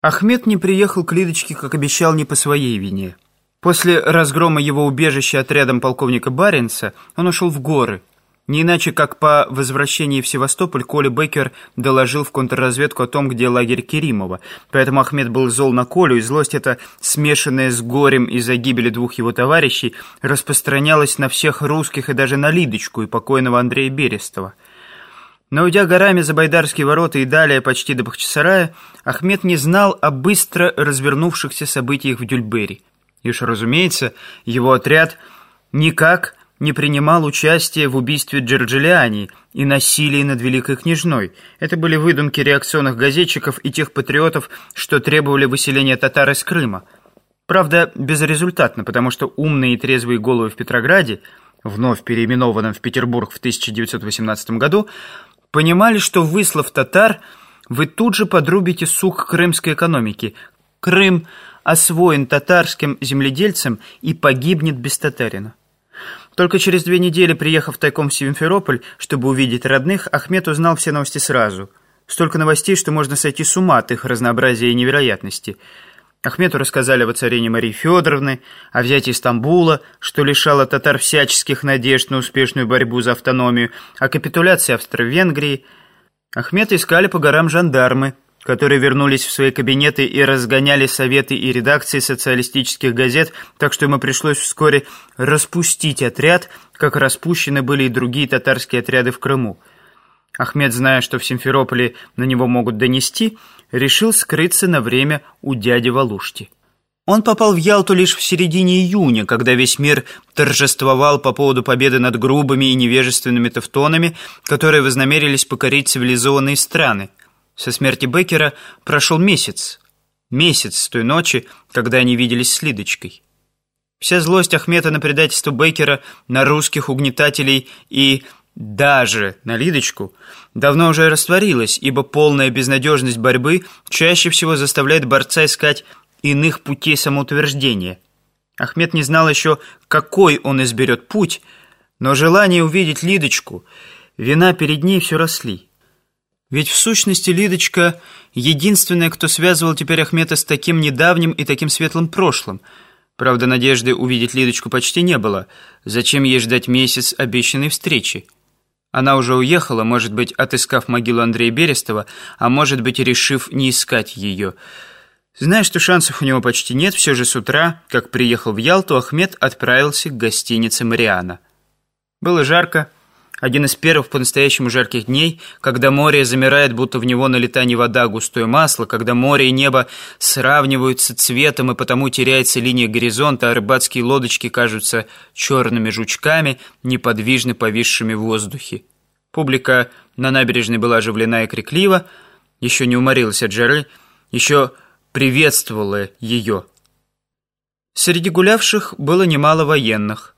Ахмед не приехал к Лидочке, как обещал, не по своей вине. После разгрома его убежища отрядом полковника Баренца он ушел в горы. Не иначе, как по возвращении в Севастополь Коля Беккер доложил в контрразведку о том, где лагерь Керимова. Поэтому Ахмед был зол на Колю, и злость эта, смешанная с горем из-за гибели двух его товарищей, распространялась на всех русских и даже на Лидочку и покойного Андрея Берестова. Но уйдя горами за Байдарские ворота и далее почти до Бахчисарая, Ахмед не знал о быстро развернувшихся событиях в Дюльбери. И уж, разумеется, его отряд никак не принимал участия в убийстве Джорджелиани и насилии над Великой Княжной. Это были выдумки реакционных газетчиков и тех патриотов, что требовали выселения татар из Крыма. Правда, безрезультатно, потому что умные и трезвые головы в Петрограде, вновь переименованном в Петербург в 1918 году, Понимали, что выслав татар, вы тут же подрубите сух крымской экономики. Крым освоен татарским земледельцем и погибнет без татарина. Только через две недели, приехав тайком в Симферополь, чтобы увидеть родных, Ахмед узнал все новости сразу. Столько новостей, что можно сойти с ума от их разнообразия и невероятности – Ахмету рассказали о воцарении Марии Федоровны, о взятии Стамбула, что лишало татар всяческих надежд на успешную борьбу за автономию, о капитуляции Австро-Венгрии. Ахмета искали по горам жандармы, которые вернулись в свои кабинеты и разгоняли советы и редакции социалистических газет, так что ему пришлось вскоре распустить отряд, как распущены были и другие татарские отряды в Крыму. Ахмед, зная, что в Симферополе на него могут донести, решил скрыться на время у дяди Валушти. Он попал в Ялту лишь в середине июня, когда весь мир торжествовал по поводу победы над грубыми и невежественными тевтонами, которые вознамерились покорить цивилизованные страны. Со смерти Беккера прошел месяц. Месяц с той ночи, когда они виделись с Лидочкой. Вся злость Ахмета на предательство Беккера, на русских угнетателей и даже на Лидочку давно уже растворилась, ибо полная безнадежность борьбы чаще всего заставляет борца искать иных путей самоутверждения. Ахмед не знал еще, какой он изберет путь, но желание увидеть Лидочку, вина перед ней все росли. Ведь в сущности Лидочка — единственная, кто связывал теперь Ахмета с таким недавним и таким светлым прошлым. Правда, надежды увидеть Лидочку почти не было. Зачем ей ждать месяц обещанной встречи? Она уже уехала, может быть, отыскав могилу Андрея Берестова, а может быть, решив не искать ее. Зная, что шансов у него почти нет, все же с утра, как приехал в Ялту, Ахмед отправился к гостинице «Мариана». Было жарко, один из первых по-настоящему жарких дней, когда море замирает, будто в него налита не вода, а густое масло, когда море и небо сравниваются цветом, и потому теряется линия горизонта, а рыбацкие лодочки кажутся черными жучками, неподвижно повисшими в воздухе. Публика на набережной была оживлена и криклива, еще не уморилась от жары, еще приветствовала ее. Среди гулявших было немало военных –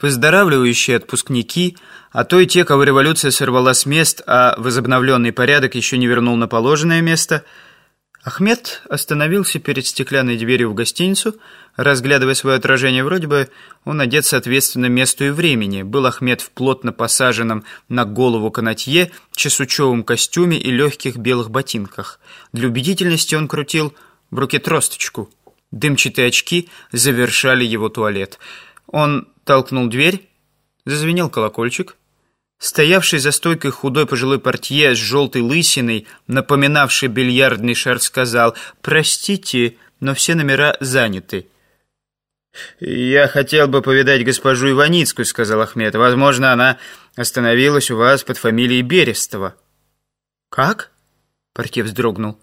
Выздоравливающие отпускники, а то и те, кого революция сорвала с мест, а возобновленный порядок еще не вернул на положенное место, Ахмед остановился перед стеклянной дверью в гостиницу, разглядывая свое отражение. Вроде бы он одет соответственно месту и времени. Был Ахмед в плотно посаженном на голову канатье, чесучевом костюме и легких белых ботинках. Для убедительности он крутил в руке тросточку. Дымчатые очки завершали его туалет. Он толкнул дверь, зазвенел колокольчик. Стоявший за стойкой худой пожилой портье с желтой лысиной, напоминавший бильярдный шар, сказал «Простите, но все номера заняты». «Я хотел бы повидать госпожу Иваницкую», — сказал Ахмед. «Возможно, она остановилась у вас под фамилией Берестова». «Как?» — портье вздрогнул.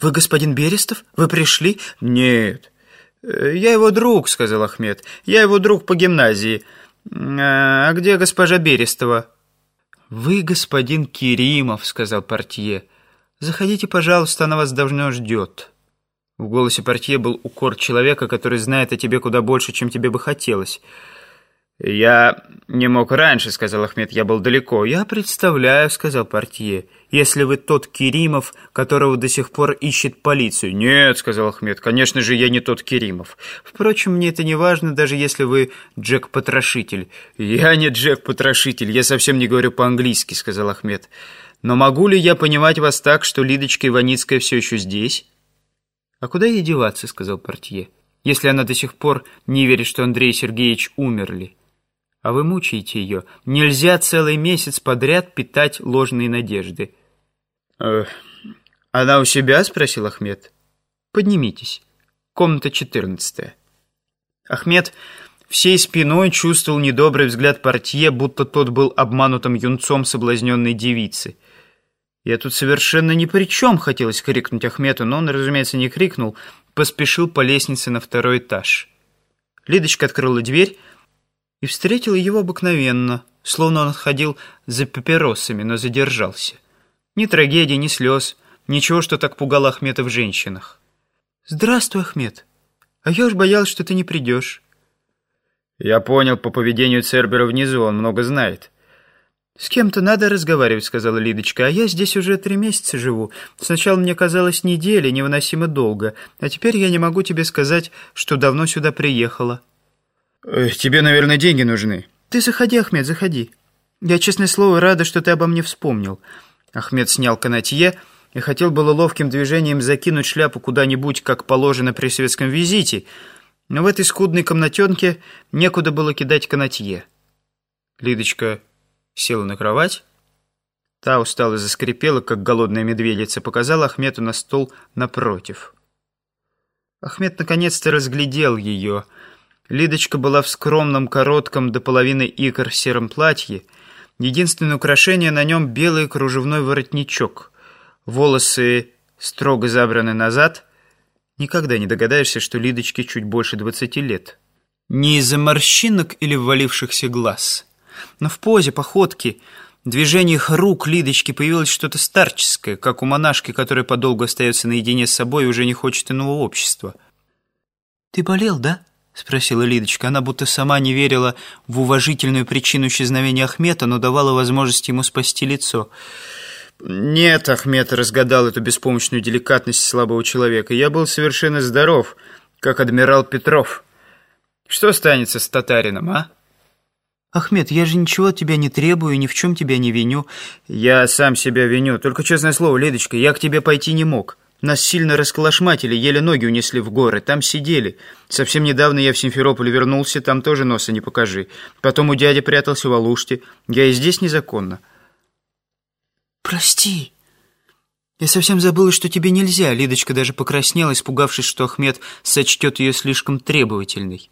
«Вы господин Берестов? Вы пришли?» «Нет, «Я его друг», — сказал Ахмед. «Я его друг по гимназии. А где госпожа Берестова?» «Вы господин Керимов», — сказал портье. «Заходите, пожалуйста, она вас давно ждет». В голосе портье был укор человека, который знает о тебе куда больше, чем тебе бы хотелось. «Я не мог раньше», — сказал Ахмед, — «я был далеко». «Я представляю», — сказал портье, — «если вы тот Керимов, которого до сих пор ищет полицию». «Нет», — сказал Ахмед, — «конечно же, я не тот Керимов. Впрочем, мне это не важно, даже если вы Джек-потрошитель». «Я не Джек-потрошитель, я совсем не говорю по-английски», — сказал Ахмед. «Но могу ли я понимать вас так, что Лидочка Иваницкая все еще здесь?» «А куда ей деваться?» — сказал портье. «Если она до сих пор не верит, что Андрей Сергеевич умерли. А вы мучаете ее. Нельзя целый месяц подряд питать ложные надежды». «Э, «Она у себя?» — спросил Ахмед. «Поднимитесь. Комната четырнадцатая». Ахмед всей спиной чувствовал недобрый взгляд портье, будто тот был обманутым юнцом соблазненной девицы. «Я тут совершенно ни при чем», — хотелось крикнуть Ахмету, но он, разумеется, не крикнул, поспешил по лестнице на второй этаж. Лидочка открыла дверь и встретила его обыкновенно, словно он отходил за папиросами, но задержался. Ни трагедии, ни слез, ничего, что так пугало Ахмета в женщинах. «Здравствуй, Ахмед. А я уж боялась, что ты не придешь». «Я понял по поведению Цербера внизу, он много знает». «С кем-то надо разговаривать», — сказала Лидочка, «а я здесь уже три месяца живу. Сначала мне казалось неделя, невыносимо долго, а теперь я не могу тебе сказать, что давно сюда приехала». «Тебе, наверное, деньги нужны». «Ты заходи, Ахмед, заходи. Я, честное слово, рада, что ты обо мне вспомнил». Ахмед снял канатье и хотел было ловким движением закинуть шляпу куда-нибудь, как положено при светском визите, но в этой скудной комнатенке некуда было кидать канатье. Лидочка села на кровать. Та устала заскрипела, как голодная медведица, показала Ахмету на стол напротив. Ахмед наконец-то разглядел ее. Лидочка была в скромном, коротком, до половины икр сером платье. Единственное украшение на нем — белый кружевной воротничок. Волосы строго забраны назад. Никогда не догадаешься, что Лидочке чуть больше двадцати лет. Не из-за морщинок или ввалившихся глаз — но в позе, походке, движениях рук Лидочки появилось что-то старческое, как у монашки, которая подолгу остается наедине с собой и уже не хочет иного общества. «Ты болел, да?» — спросила Лидочка. Она будто сама не верила в уважительную причину исчезновения Ахмета, но давала возможность ему спасти лицо. «Нет, Ахмед разгадал эту беспомощную деликатность слабого человека. Я был совершенно здоров, как адмирал Петров. Что останется с татарином, а?» «Ахмед, я же ничего от тебя не требую, ни в чем тебя не виню». «Я сам себя виню. Только, честное слово, Лидочка, я к тебе пойти не мог. Нас сильно расколошматили, еле ноги унесли в горы. Там сидели. Совсем недавно я в Симферополь вернулся, там тоже носа не покажи. Потом у дяди прятался в Алуште. Я и здесь незаконно». «Прости. Я совсем забыла, что тебе нельзя». Лидочка даже покраснела, испугавшись, что Ахмед сочтет ее слишком требовательной.